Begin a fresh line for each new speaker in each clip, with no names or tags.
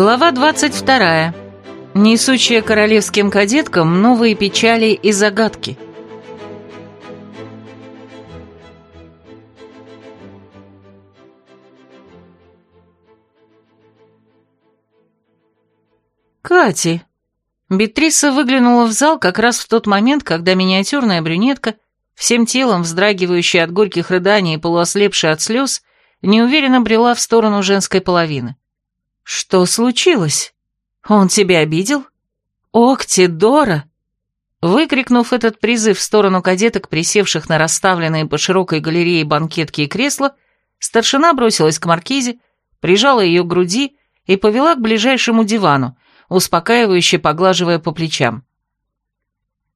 Глава 22. Несущая королевским кадеткам новые печали и загадки. Кати. Бетриса выглянула в зал как раз в тот момент, когда миниатюрная брюнетка, всем телом вздрагивающая от горьких рыданий и полуослепшая от слез, неуверенно брела в сторону женской половины. «Что случилось? Он тебя обидел? Окти, Дора!» Выкрикнув этот призыв в сторону кадеток, присевших на расставленные по широкой галерее банкетки и кресла, старшина бросилась к маркизе, прижала ее к груди и повела к ближайшему дивану, успокаивающе поглаживая по плечам.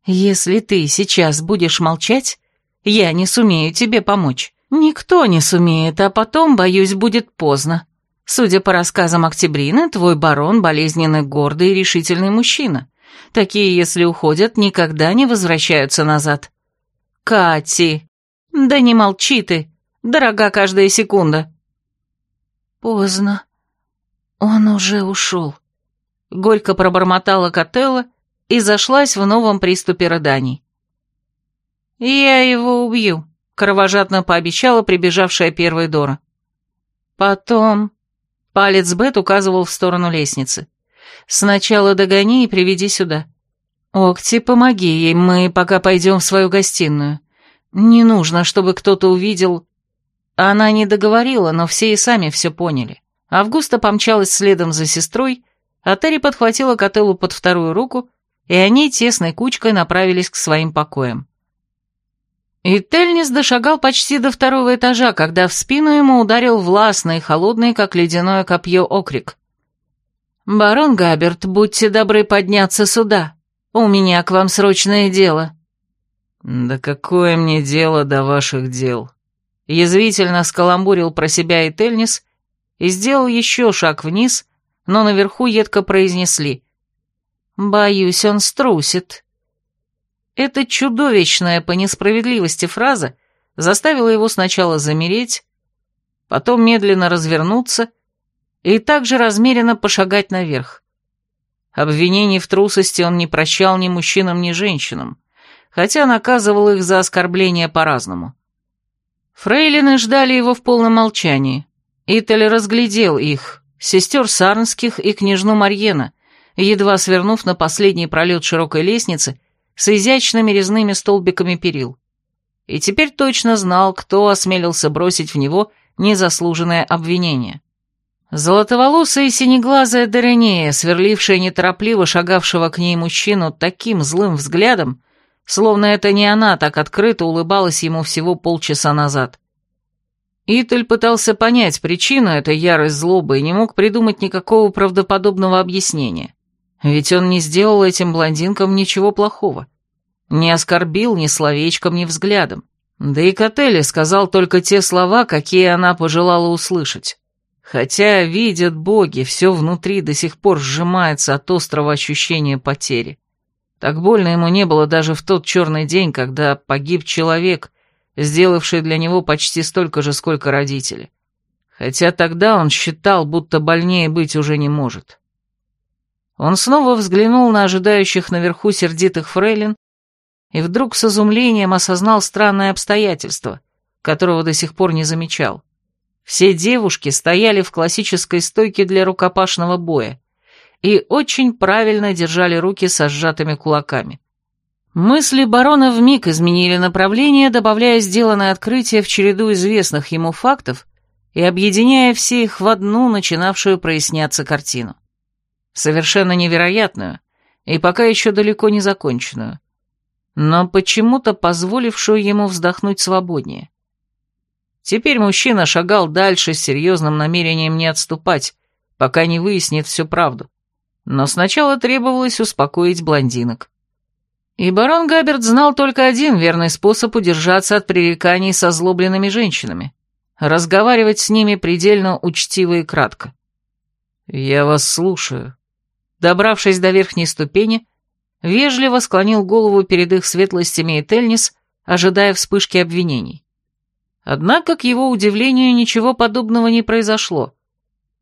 «Если ты сейчас будешь молчать, я не сумею тебе помочь. Никто не сумеет, а потом, боюсь, будет поздно. Судя по рассказам Октябрины, твой барон болезненный, гордый и решительный мужчина. Такие, если уходят, никогда не возвращаются назад. Кати! Да не молчи ты, дорога каждая секунда. Поздно. Он уже ушел. Горько пробормотала Котелла и зашлась в новом приступе рыданий. «Я его убью», — кровожадно пообещала прибежавшая первой Дора. «Потом Палец Бет указывал в сторону лестницы. «Сначала догони и приведи сюда. Окти, помоги ей, мы пока пойдем в свою гостиную. Не нужно, чтобы кто-то увидел...» Она не договорила, но все и сами все поняли. Августа помчалась следом за сестрой, а подхватила Котеллу под вторую руку, и они тесной кучкой направились к своим покоям. И Тельнис дошагал почти до второго этажа, когда в спину ему ударил властный, холодный, как ледяное копье, окрик. «Барон Габерт, будьте добры подняться сюда. У меня к вам срочное дело».
«Да какое мне дело до ваших дел?»
Язвительно скаламбурил про себя и Тельнис и сделал еще шаг вниз, но наверху едко произнесли. «Боюсь, он струсит». Эта чудовищная по несправедливости фраза заставила его сначала замереть, потом медленно развернуться и также размеренно пошагать наверх. Обвинений в трусости он не прощал ни мужчинам, ни женщинам, хотя наказывал их за оскорбления по-разному. Фрейлины ждали его в полном молчании. Италь разглядел их, сестер Сарнских и княжну Марьена, едва свернув на последний пролет широкой лестницы с изящными резными столбиками перил. И теперь точно знал, кто осмелился бросить в него незаслуженное обвинение. Золотоволосая и синеглазая Доренея, сверлившая неторопливо шагавшего к ней мужчину таким злым взглядом, словно это не она так открыто улыбалась ему всего полчаса назад. Италь пытался понять причину этой ярой злобы и не мог придумать никакого правдоподобного объяснения. Ведь он не сделал этим блондинкам ничего плохого. Не оскорбил ни словечком, ни взглядом. Да и Котелли сказал только те слова, какие она пожелала услышать. Хотя, видят боги, все внутри до сих пор сжимается от острого ощущения потери. Так больно ему не было даже в тот черный день, когда погиб человек, сделавший для него почти столько же, сколько родители. Хотя тогда он считал, будто больнее быть уже не может. Он снова взглянул на ожидающих наверху сердитых фрейлин и вдруг с изумлением осознал странное обстоятельство, которого до сих пор не замечал. Все девушки стояли в классической стойке для рукопашного боя и очень правильно держали руки со сжатыми кулаками. Мысли барона вмиг изменили направление, добавляя сделанное открытие в череду известных ему фактов и объединяя все их в одну начинавшую проясняться картину совершенно невероятную и пока еще далеко не законченную, но почему-то позволившую ему вздохнуть свободнее. Теперь мужчина шагал дальше с серьезным намерением не отступать, пока не выяснит всю правду. Но сначала требовалось успокоить блондинок. И барон Габерт знал только один верный способ удержаться от пререканий со злобленными женщинами — разговаривать с ними предельно учтиво и кратко.
«Я вас слушаю»,
Добравшись до верхней ступени, вежливо склонил голову перед их светлостями и Тельнис, ожидая вспышки обвинений. Однако, к его удивлению, ничего подобного не произошло.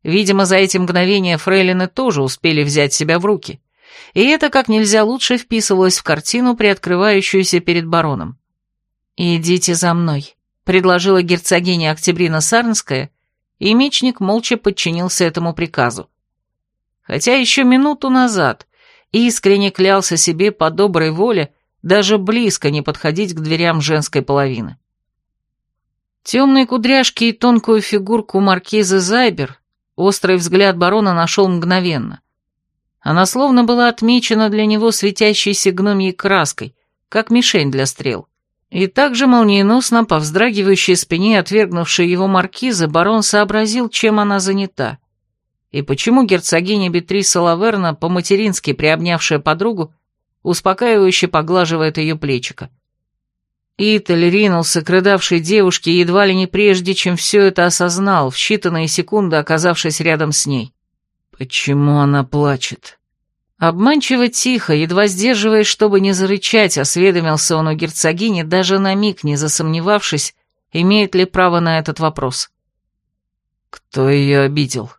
Видимо, за эти мгновения фрейлины тоже успели взять себя в руки, и это как нельзя лучше вписывалось в картину, приоткрывающуюся перед бароном. «Идите за мной», — предложила герцогиня Октябрина Сарнская, и мечник молча подчинился этому приказу. Хотя еще минуту назад искренне клялся себе по доброй воле даже близко не подходить к дверям женской половины. Темные кудряшки и тонкую фигурку маркизы Зайбер острый взгляд барона нашел мгновенно. Она словно была отмечена для него светящейся гномьей краской, как мишень для стрел. И также молниеносно, по вздрагивающей спине отвергнувшей его маркиза, барон сообразил, чем она занята. И почему герцогиня Бетриса Лаверна, по-матерински приобнявшая подругу, успокаивающе поглаживает ее плечико. Италь ринулся к рыдавшей девушке едва ли не прежде, чем все это осознал, в считанные секунды оказавшись рядом с ней. Почему она плачет? Обманчиво тихо, едва сдерживаясь, чтобы не зарычать, осведомился он у герцогини, даже на миг не засомневавшись, имеет ли право на этот вопрос. Кто ее обидел?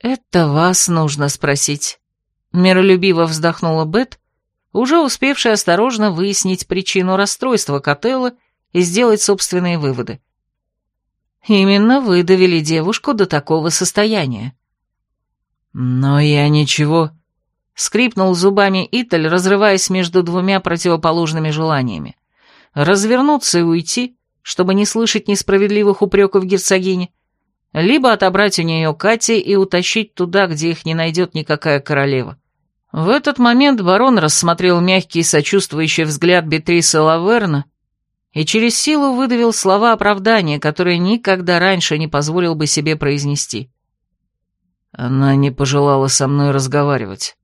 Это вас нужно спросить. Миролюбиво вздохнула Бет, уже успевшая осторожно выяснить причину расстройства Котеллы и сделать собственные выводы. Именно вы довели девушку до такого состояния. «Но я ничего...» — скрипнул зубами Италь, разрываясь между двумя противоположными желаниями. Развернуться и уйти, чтобы не слышать несправедливых упреков герцогини, либо отобрать у нее Кати и утащить туда, где их не найдет никакая королева. В этот момент барон рассмотрел мягкий сочувствующий взгляд Бетрисы Лаверна и через силу выдавил слова оправдания, которые никогда раньше не позволил бы себе произнести. Она не пожелала со мной разговаривать.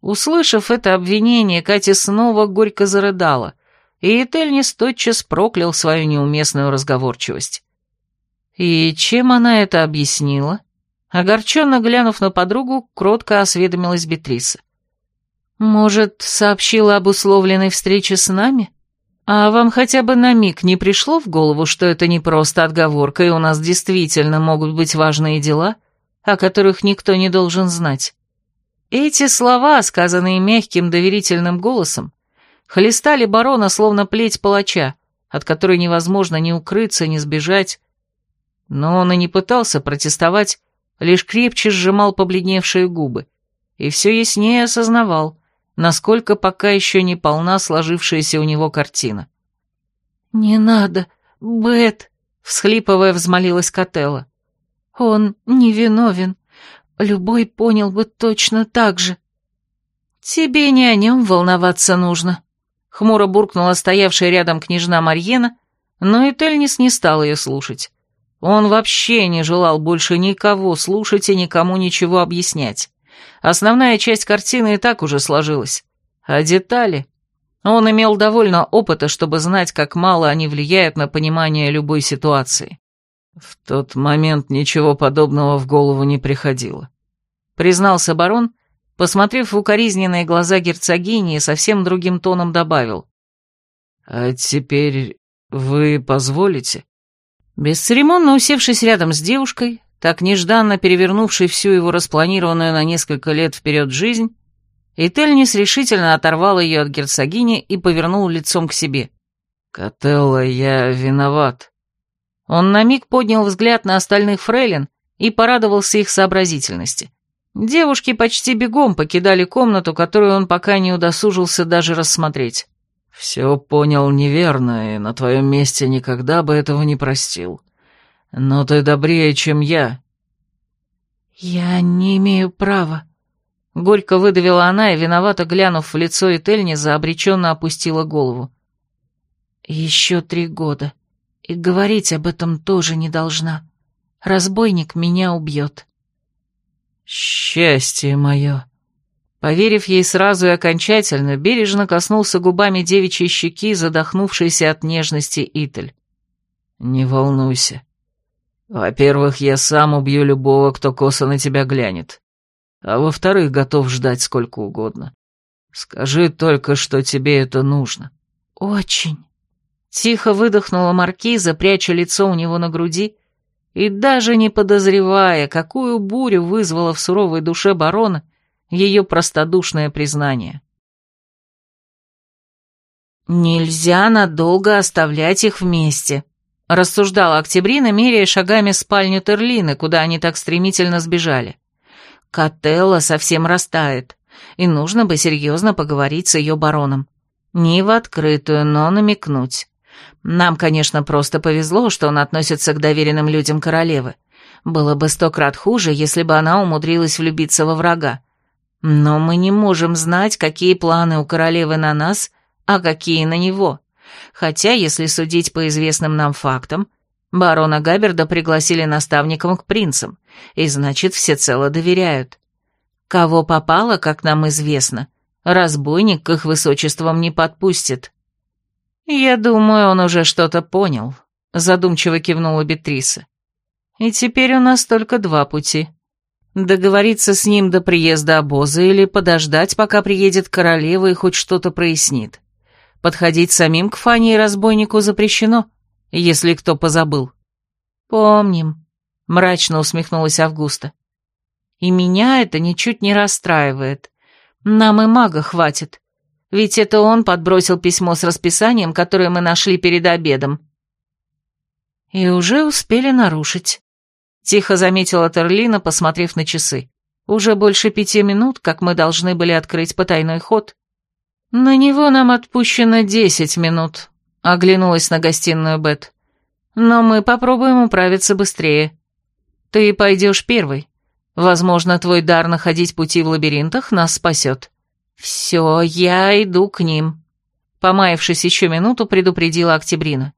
Услышав это обвинение, Катя снова горько зарыдала, и Этельнис тотчас проклял свою неуместную разговорчивость. И чем она это объяснила? Огорченно глянув на подругу, кротко осведомилась Бетриса. «Может, сообщила об условленной встрече с нами? А вам хотя бы на миг не пришло в голову, что это не просто отговорка, и у нас действительно могут быть важные дела?» О которых никто не должен знать. Эти слова, сказанные мягким доверительным голосом, хлестали барона словно плеть палача, от которой невозможно ни укрыться, ни сбежать. Но он и не пытался протестовать, лишь крепче сжимал побледневшие губы, и все яснее осознавал, насколько пока еще не полна сложившаяся у него картина. «Не надо, Бет!» — всхлипывая, взмолилась Котелла. Он невиновен. Любой понял бы точно так же. Тебе не о нем волноваться нужно. Хмуро буркнула стоявшая рядом княжна Марьена, но и Тельнис не стал ее слушать. Он вообще не желал больше никого слушать и никому ничего объяснять. Основная часть картины и так уже сложилась. А детали... Он имел довольно опыта, чтобы знать, как мало они влияют на понимание любой ситуации. В тот момент ничего подобного в голову не приходило. Признался барон, посмотрев в укоризненные глаза герцогини и совсем другим тоном добавил. «А теперь вы позволите?» Бесцеремонно усевшись рядом с девушкой, так нежданно перевернувшей всю его распланированную на несколько лет вперед жизнь, Ительнис решительно оторвал ее от герцогини и повернул лицом к себе. «Котелло, я виноват. Он на миг поднял взгляд на остальных фрейлин и порадовался их сообразительности. Девушки почти бегом покидали комнату, которую он пока не удосужился даже рассмотреть. «Все понял неверно, и на твоем месте никогда бы этого не простил. Но ты добрее, чем я». «Я не имею права», — горько выдавила она и, виновато глянув в лицо Этельниза, обреченно опустила голову. «Еще три года. И говорить об этом тоже не должна. Разбойник меня убьет. Счастье мое. Поверив ей сразу и окончательно, бережно коснулся губами девичьей щеки, задохнувшейся от нежности Итель. Не волнуйся. Во-первых, я сам убью любого, кто косо на тебя глянет.
а во-вторых, готов ждать сколько угодно. Скажи только, что тебе это нужно».
«Очень». Тихо выдохнула маркиза, пряча лицо у него на груди, и даже не подозревая, какую бурю вызвало в суровой душе барона ее простодушное признание. «Нельзя надолго оставлять их вместе», — рассуждала Октябрина, меряя шагами спальню Терлины, куда они так стремительно сбежали. «Котелла совсем растает, и нужно бы серьезно поговорить с ее бароном. Не в открытую, но намекнуть. Нам, конечно, просто повезло, что он относится к доверенным людям королевы. Было бы сто крат хуже, если бы она умудрилась влюбиться во врага. Но мы не можем знать, какие планы у королевы на нас а какие на него. Хотя, если судить по известным нам фактам, барона Габерда пригласили наставником к принцам, и значит, всецело доверяют. Кого попало, как нам известно, разбойник к их высочествам не подпустит. Я думаю, он уже что-то понял, задумчиво кивнула Бетриса. И теперь у нас только два пути. Договориться с ним до приезда обоза или подождать, пока приедет королева и хоть что-то прояснит. Подходить самим к Фане и разбойнику запрещено, если кто позабыл. Помним, мрачно усмехнулась Августа. И меня это ничуть не расстраивает. Нам и мага хватит. Ведь это он подбросил письмо с расписанием, которое мы нашли перед обедом. И уже успели нарушить. Тихо заметила Терлина, посмотрев на часы. Уже больше пяти минут, как мы должны были открыть потайной ход. «На него нам отпущено десять минут», — оглянулась на гостиную Бет. «Но мы попробуем управиться быстрее. Ты пойдешь первый. Возможно, твой дар находить пути в лабиринтах нас спасет. Все, я иду к ним», — помаявшись еще минуту, предупредила Октябрина.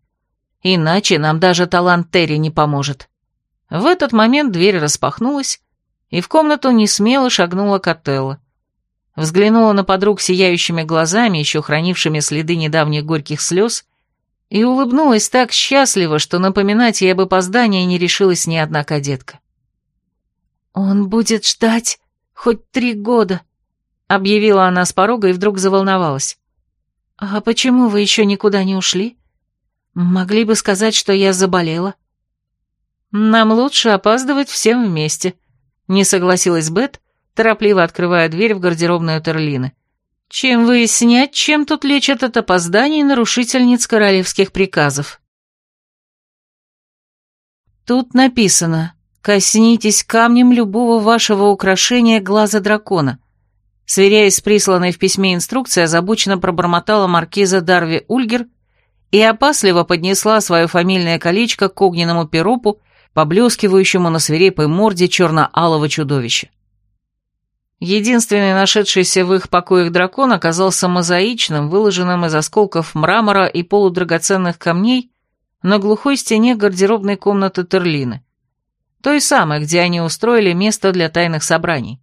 «Иначе нам даже талант Терри не поможет». В этот момент дверь распахнулась, и в комнату несмело шагнула Котелла взглянула на подруг сияющими глазами, еще хранившими следы недавних горьких слез, и улыбнулась так счастливо, что напоминать ей об опоздании не решилась ни одна кадетка. «Он будет ждать хоть три года», — объявила она с порога и вдруг заволновалась. «А почему вы еще никуда не ушли? Могли бы сказать, что я заболела». «Нам лучше опаздывать всем вместе», — не согласилась Бет, торопливо открывая дверь в гардеробную Терлины. «Чем выяснять, чем тут лечат от опозданий нарушительниц королевских приказов?» Тут написано «Коснитесь камнем любого вашего украшения глаза дракона». Сверяясь с присланной в письме инструкцией, озабоченно пробормотала маркиза Дарви Ульгер и опасливо поднесла свое фамильное колечко к огненному перопу, поблескивающему на свирепой морде черно-алого чудовища. Единственный нашедшийся в их покоях дракон оказался мозаичным, выложенным из осколков мрамора и полудрагоценных камней на глухой стене гардеробной комнаты Терлины, той самой, где они устроили место для тайных собраний.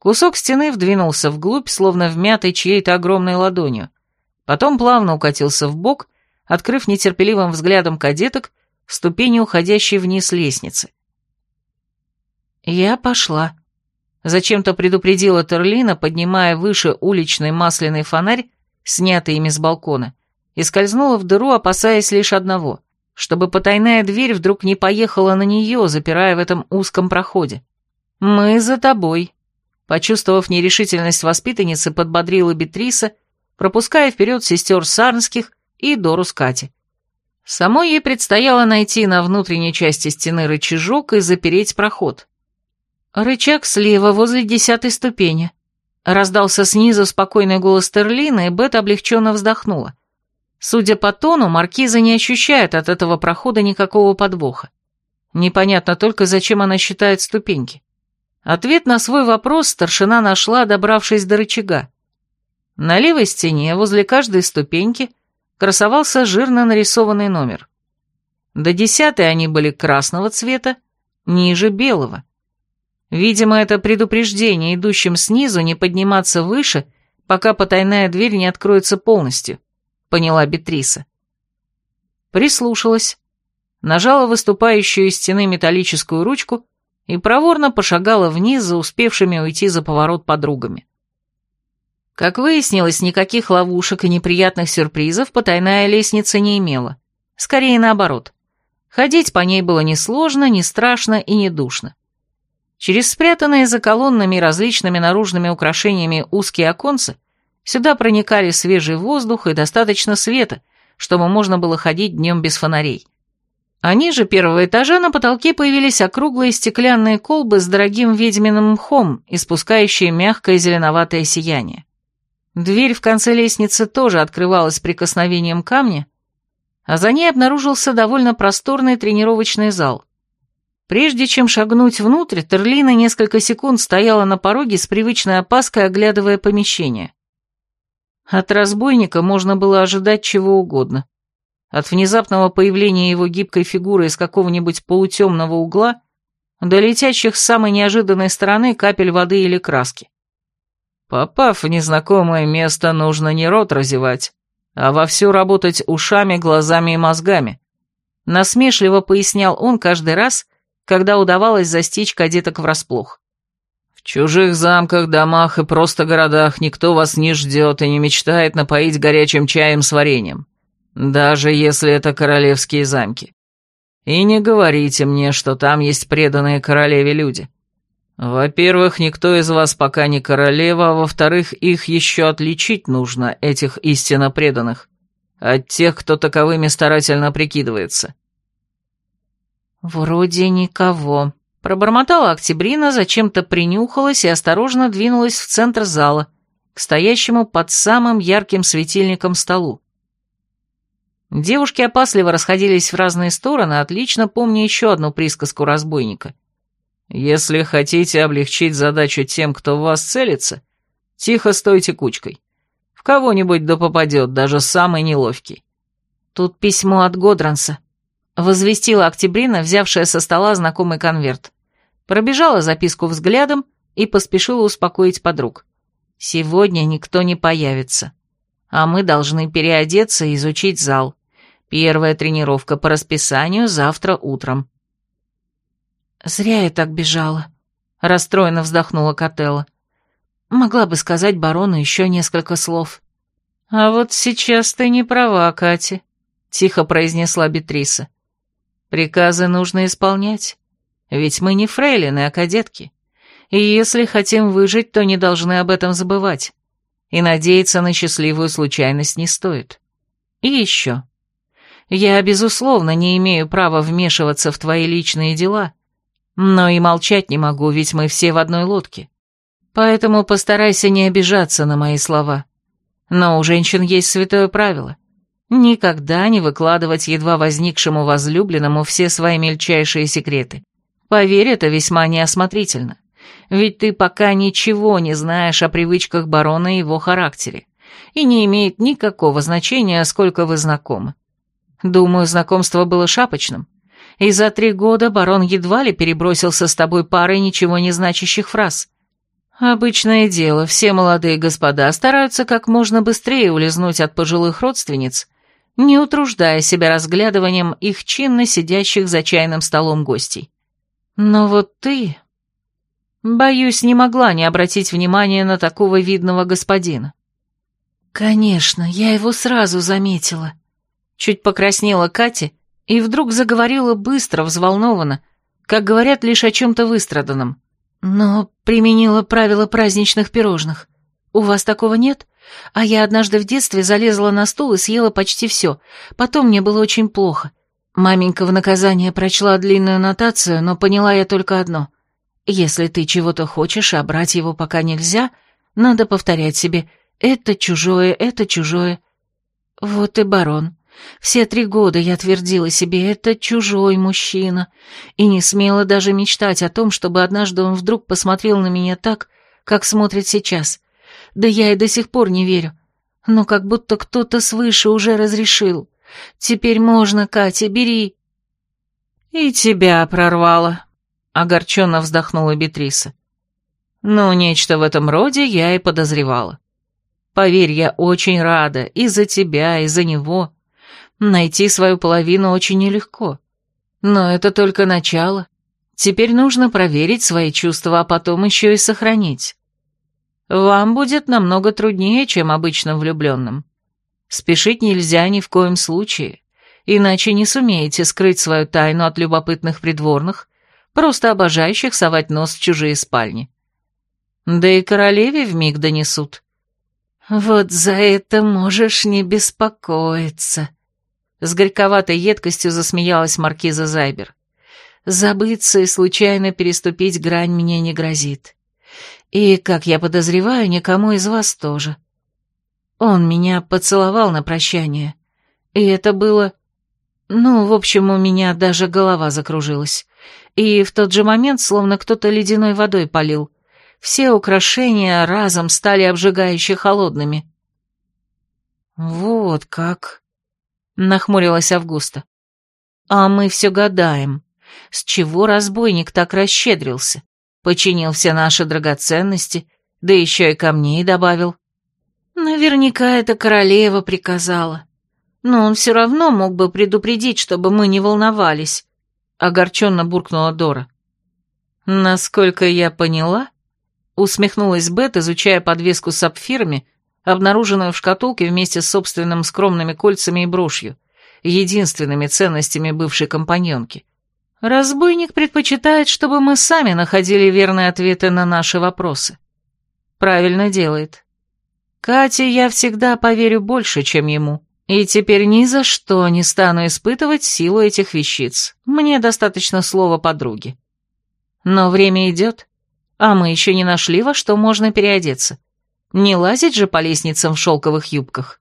Кусок стены вдвинулся вглубь, словно вмятый чьей-то огромной ладонью, потом плавно укатился в бок, открыв нетерпеливым взглядом кадеток ступени уходящей вниз лестницы. «Я пошла», Зачем-то предупредила Терлина, поднимая выше уличный масляный фонарь, снятый ими с балкона, и скользнула в дыру, опасаясь лишь одного, чтобы потайная дверь вдруг не поехала на нее, запирая в этом узком проходе. «Мы за тобой», — почувствовав нерешительность воспитанницы, подбодрила Бетриса, пропуская вперед сестер Сарнских и Дору с Кати. Самой ей предстояло найти на внутренней части стены рычажок и запереть проход. «Рычаг слева, возле десятой ступени», — раздался снизу спокойный голос Терлина, и Бет облегченно вздохнула. Судя по тону, маркиза не ощущает от этого прохода никакого подвоха. Непонятно только, зачем она считает ступеньки. Ответ на свой вопрос старшина нашла, добравшись до рычага. На левой стене, возле каждой ступеньки, красовался жирно нарисованный номер. До десятой они были красного цвета, ниже белого. Видимо, это предупреждение идущим снизу не подниматься выше, пока потайная дверь не откроется полностью, поняла Бетриса. Прислушалась, нажала выступающую из стены металлическую ручку и проворно пошагала вниз за успевшими уйти за поворот подругами. Как выяснилось, никаких ловушек и неприятных сюрпризов потайная лестница не имела. Скорее наоборот. Ходить по ней было несложно, не страшно и не душно. Через спрятанные за колоннами различными наружными украшениями узкие оконцы сюда проникали свежий воздух и достаточно света, чтобы можно было ходить днем без фонарей. А ниже первого этажа на потолке появились округлые стеклянные колбы с дорогим ведьминым мхом, испускающие мягкое зеленоватое сияние. Дверь в конце лестницы тоже открывалась прикосновением камня, а за ней обнаружился довольно просторный тренировочный зал. Прежде чем шагнуть внутрь, Терлина несколько секунд стояла на пороге с привычной опаской, оглядывая помещение. От разбойника можно было ожидать чего угодно. От внезапного появления его гибкой фигуры из какого-нибудь полутемного угла до летящих с самой неожиданной стороны капель воды или краски. Попав в незнакомое место, нужно не рот разевать, а вовсю работать ушами, глазами и мозгами. Насмешливо пояснял он каждый раз, когда удавалось застичь кадеток врасплох. В чужих замках, домах и просто городах никто вас не ждет и не мечтает напоить горячим чаем с вареньем, даже если это королевские замки. И не говорите мне, что там есть преданные королеве люди. Во-первых, никто из вас пока не королева, а во-вторых, их еще отличить нужно, этих истинно преданных, от тех, кто таковыми старательно прикидывается. «Вроде никого», — пробормотала Октябрина, зачем-то принюхалась и осторожно двинулась в центр зала, к стоящему под самым ярким светильником столу. Девушки опасливо расходились в разные стороны, отлично помня еще одну присказку разбойника. «Если хотите облегчить задачу тем, кто в вас целится, тихо стойте кучкой. В кого-нибудь да попадет, даже самый неловкий». «Тут письмо от Годранса», Возвестила Октябрина, взявшая со стола знакомый конверт. Пробежала записку взглядом и поспешила успокоить подруг. «Сегодня никто не появится. А мы должны переодеться и изучить зал. Первая тренировка по расписанию завтра утром». «Зря я так бежала», — расстроенно вздохнула Котелла. «Могла бы сказать барону еще несколько слов». «А вот сейчас ты не права, Катя», — тихо произнесла Бетриса. Приказы нужно исполнять, ведь мы не фрейлины, а кадетки. И если хотим выжить, то не должны об этом забывать. И надеяться на счастливую случайность не стоит. И еще. Я, безусловно, не имею права вмешиваться в твои личные дела, но и молчать не могу, ведь мы все в одной лодке. Поэтому постарайся не обижаться на мои слова. Но у женщин есть святое правило. Никогда не выкладывать едва возникшему возлюбленному все свои мельчайшие секреты. Поверь, это весьма неосмотрительно. Ведь ты пока ничего не знаешь о привычках барона и его характере. И не имеет никакого значения, сколько вы знакомы. Думаю, знакомство было шапочным. И за три года барон едва ли перебросился с тобой парой ничего не значащих фраз. Обычное дело, все молодые господа стараются как можно быстрее улизнуть от пожилых родственниц, не утруждая себя разглядыванием их чинно сидящих за чайным столом гостей. Но вот ты... Боюсь, не могла не обратить внимания на такого видного господина. Конечно, я его сразу заметила. Чуть покраснела Катя и вдруг заговорила быстро, взволнованно, как говорят лишь о чем-то выстраданном. Но применила правила праздничных пирожных. У вас такого нет? А я однажды в детстве залезла на стул и съела почти все. Потом мне было очень плохо. Маменька в наказание прочла длинную нотацию, но поняла я только одно. Если ты чего-то хочешь, а брать его пока нельзя, надо повторять себе «это чужое, это чужое». Вот и барон. Все три года я твердила себе «это чужой мужчина» и не смела даже мечтать о том, чтобы однажды он вдруг посмотрел на меня так, как смотрит сейчас — да я и до сих пор не верю. Но как будто кто-то свыше уже разрешил. Теперь можно, Катя, бери. И тебя прорвало, огорченно вздохнула Бетриса. Ну, нечто в этом роде я и подозревала. Поверь, я очень рада и за тебя, и за него. Найти свою половину очень нелегко. Но это только начало. Теперь нужно проверить свои чувства, а потом еще и сохранить. Вам будет намного труднее, чем обычным влюбленным. Спешить нельзя ни в коем случае, иначе не сумеете скрыть свою тайну от любопытных придворных, просто обожающих совать нос в чужие спальни. Да и королеве вмиг донесут. «Вот за это можешь не беспокоиться», — с горьковатой едкостью засмеялась маркиза Зайбер. «Забыться и случайно переступить грань мне не грозит. И, как я подозреваю, никому из вас тоже. Он меня поцеловал на прощание, и это было... Ну, в общем, у меня даже голова закружилась. И в тот же момент словно кто-то ледяной водой полил. Все украшения разом стали обжигающе холодными. «Вот как!» — нахмурилась Августа. «А мы все гадаем, с чего разбойник так расщедрился? Починил все наши драгоценности, да еще и камней добавил. Наверняка это королева приказала. Но он все равно мог бы предупредить, чтобы мы не волновались», — огорченно буркнула Дора. «Насколько я поняла, Усмехнулась Бет, изучая подвеску с сапфирами, обнаруженную в шкатулке вместе с собственными скромными кольцами и брошью, единственными ценностями бывшей компаньонки. Разбойник предпочитает, чтобы мы сами находили верные ответы на наши вопросы. Правильно делает. Кате я всегда поверю больше, чем ему. И теперь ни за что не стану испытывать силу этих вещиц. Мне достаточно слова подруги. Но время идет, а мы еще не нашли, во что можно переодеться. Не лазить же по лестницам в шелковых юбках.